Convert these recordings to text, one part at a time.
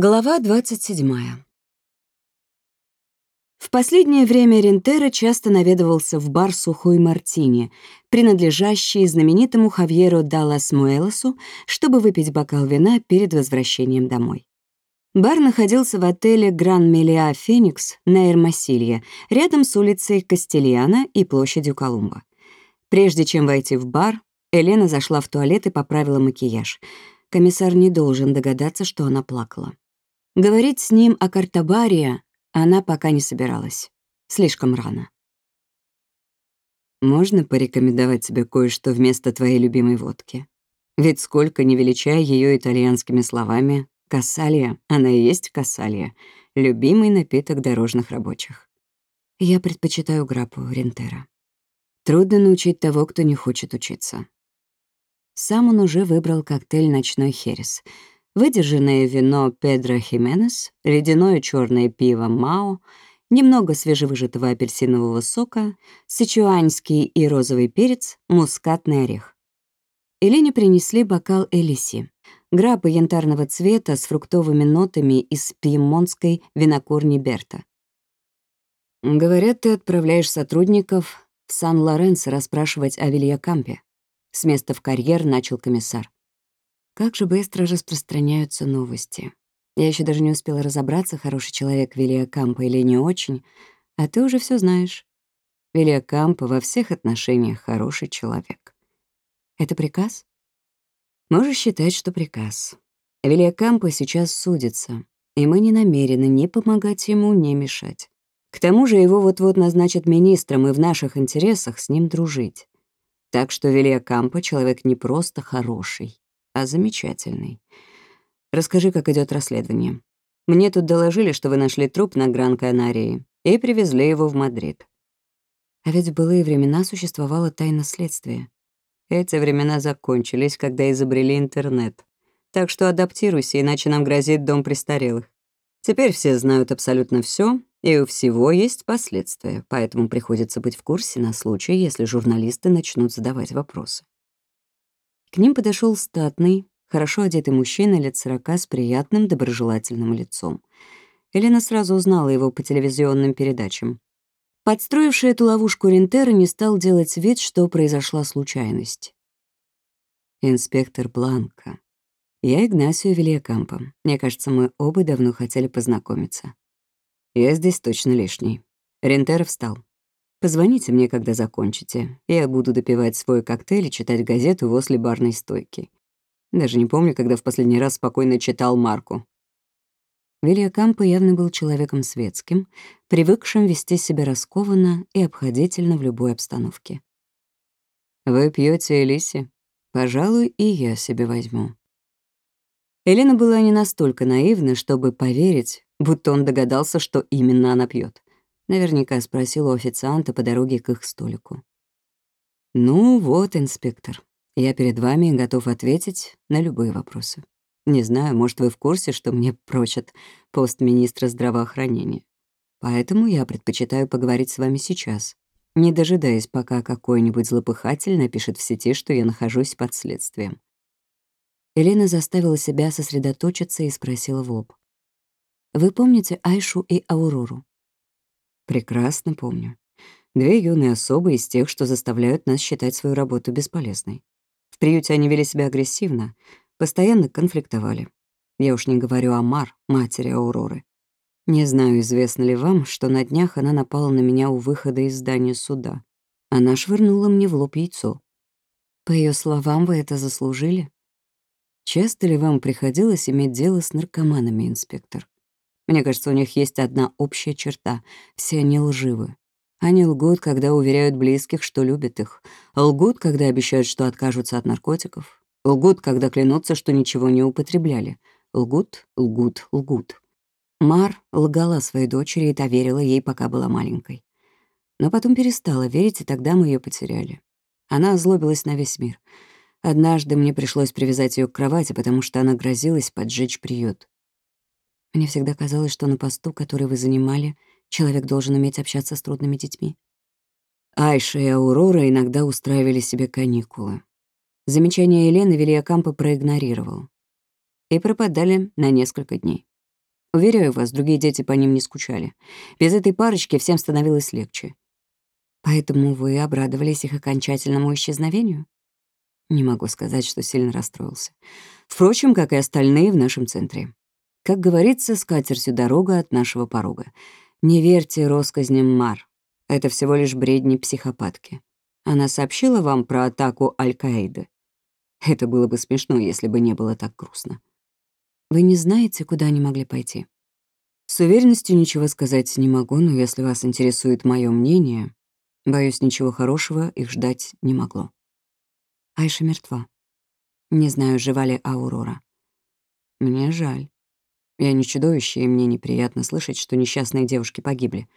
Глава 27. В последнее время Рентера часто наведывался в бар «Сухой Мартини», принадлежащий знаменитому Хавьеру Даллас Муэлосу, чтобы выпить бокал вина перед возвращением домой. Бар находился в отеле «Гран Мелиа Феникс» на Эрмасилье, рядом с улицей Кастильяна и площадью Колумба. Прежде чем войти в бар, Елена зашла в туалет и поправила макияж — комиссар не должен догадаться, что она плакала. Говорить с ним о Картабария она пока не собиралась. Слишком рано. «Можно порекомендовать тебе кое-что вместо твоей любимой водки? Ведь сколько не величая ее итальянскими словами, кассалия, она и есть кассалия, любимый напиток дорожных рабочих. Я предпочитаю граппу Рентера. Трудно научить того, кто не хочет учиться. Сам он уже выбрал коктейль «Ночной херес», выдержанное вино Педро Хименес, ледяное черное пиво Мао, немного свежевыжатого апельсинового сока, сычуанский и розовый перец, мускатный орех. Элене принесли бокал Элиси, граппа янтарного цвета с фруктовыми нотами из пьемонтской винокурни Берта. «Говорят, ты отправляешь сотрудников в Сан-Лоренцо расспрашивать о Вильякампе», с места в карьер начал комиссар. Как же быстро распространяются новости. Я еще даже не успела разобраться, хороший человек Вилия Кампа или не очень, а ты уже все знаешь. Вилия Кампа во всех отношениях хороший человек. Это приказ? Можешь считать, что приказ. Вилия Кампа сейчас судится, и мы не намерены ни помогать ему, ни мешать. К тому же его вот-вот назначат министром, и в наших интересах с ним дружить. Так что Вилия Кампо — человек не просто хороший, а замечательный. Расскажи, как идет расследование. Мне тут доложили, что вы нашли труп на Гран-Канарии и привезли его в Мадрид. А ведь в былые времена существовало тайна следствия. Эти времена закончились, когда изобрели интернет. Так что адаптируйся, иначе нам грозит дом престарелых. Теперь все знают абсолютно все, и у всего есть последствия, поэтому приходится быть в курсе на случай, если журналисты начнут задавать вопросы. К ним подошел статный, хорошо одетый мужчина лет сорока с приятным доброжелательным лицом. Елена сразу узнала его по телевизионным передачам. Подстроивший эту ловушку Рентера не стал делать вид, что произошла случайность. «Инспектор Бланка. Я Игнасио Вильякампо. Мне кажется, мы оба давно хотели познакомиться. Я здесь точно лишний. Рентер встал. Позвоните мне, когда закончите. Я буду допивать свой коктейль и читать газету возле барной стойки. Даже не помню, когда в последний раз спокойно читал Марку. Вилья Кампо явно был человеком светским, привыкшим вести себя раскованно и обходительно в любой обстановке. «Вы пьете Элиси? Пожалуй, и я себе возьму». Елена была не настолько наивна, чтобы поверить, будто он догадался, что именно она пьет. Наверняка спросил у официанта по дороге к их столику. «Ну вот, инспектор, я перед вами готов ответить на любые вопросы. Не знаю, может, вы в курсе, что мне прочат пост министра здравоохранения. Поэтому я предпочитаю поговорить с вами сейчас, не дожидаясь, пока какой-нибудь злопыхатель напишет в сети, что я нахожусь под следствием. Елена заставила себя сосредоточиться и спросила в лоб. «Вы помните Айшу и Аурору?» «Прекрасно помню. Две юные особы из тех, что заставляют нас считать свою работу бесполезной. В приюте они вели себя агрессивно, постоянно конфликтовали. Я уж не говорю о Мар, матери Ауроры. Не знаю, известно ли вам, что на днях она напала на меня у выхода из здания суда. Она швырнула мне в лоб яйцо. По ее словам, вы это заслужили? Часто ли вам приходилось иметь дело с наркоманами, инспектор? Мне кажется, у них есть одна общая черта — все они лживы. Они лгут, когда уверяют близких, что любят их. Лгут, когда обещают, что откажутся от наркотиков. Лгут, когда клянутся, что ничего не употребляли. Лгут, лгут, лгут. Мар лгала своей дочери и та ей, пока была маленькой. Но потом перестала верить, и тогда мы ее потеряли. Она озлобилась на весь мир — Однажды мне пришлось привязать ее к кровати, потому что она грозилась поджечь приют. Мне всегда казалось, что на посту, который вы занимали, человек должен уметь общаться с трудными детьми. Айша и Аурора иногда устраивали себе каникулы. Замечания Елены Вильякампа проигнорировал. И пропадали на несколько дней. Уверяю вас, другие дети по ним не скучали. Без этой парочки всем становилось легче. Поэтому вы обрадовались их окончательному исчезновению? Не могу сказать, что сильно расстроился. Впрочем, как и остальные в нашем центре. Как говорится, с катертью дорога от нашего порога. Не верьте россказням Мар. Это всего лишь бредни психопатки. Она сообщила вам про атаку Аль-Каиды? Это было бы смешно, если бы не было так грустно. Вы не знаете, куда они могли пойти? С уверенностью ничего сказать не могу, но если вас интересует мое мнение, боюсь, ничего хорошего их ждать не могло. Айша мертва. Не знаю, жива ли Аурора. Мне жаль. Я не чудовище, и мне неприятно слышать, что несчастные девушки погибли.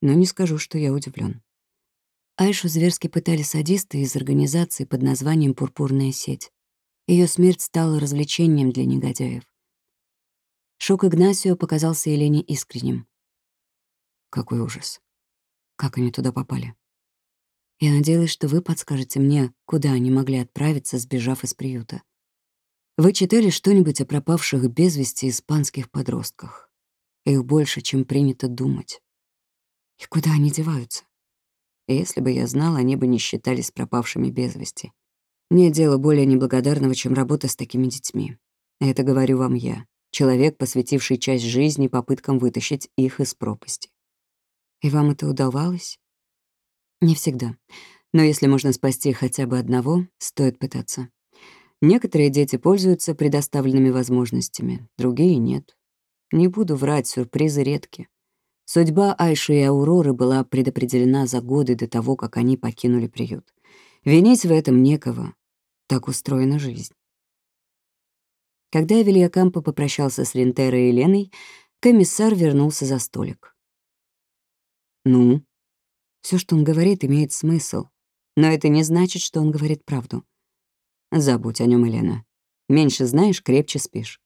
Но не скажу, что я удивлен. Айшу зверски пытали садисты из организации под названием «Пурпурная сеть». Ее смерть стала развлечением для негодяев. Шок Игнасио показался Елене искренним. Какой ужас. Как они туда попали? Я надеялась, что вы подскажете мне, куда они могли отправиться, сбежав из приюта. Вы читали что-нибудь о пропавших без вести испанских подростках? Их больше, чем принято думать. И куда они деваются? Если бы я знал, они бы не считались пропавшими без вести. Нет дела более неблагодарного, чем работа с такими детьми. Это говорю вам я, человек, посвятивший часть жизни попыткам вытащить их из пропасти. И вам это удавалось? Не всегда. Но если можно спасти хотя бы одного, стоит пытаться. Некоторые дети пользуются предоставленными возможностями, другие — нет. Не буду врать, сюрпризы редки. Судьба Айши и Ауроры была предопределена за годы до того, как они покинули приют. Винить в этом некого. Так устроена жизнь. Когда Вильякампо попрощался с Рентерой и Леной, комиссар вернулся за столик. «Ну?» Все, что он говорит, имеет смысл. Но это не значит, что он говорит правду. Забудь о нем, Елена. Меньше знаешь, крепче спишь.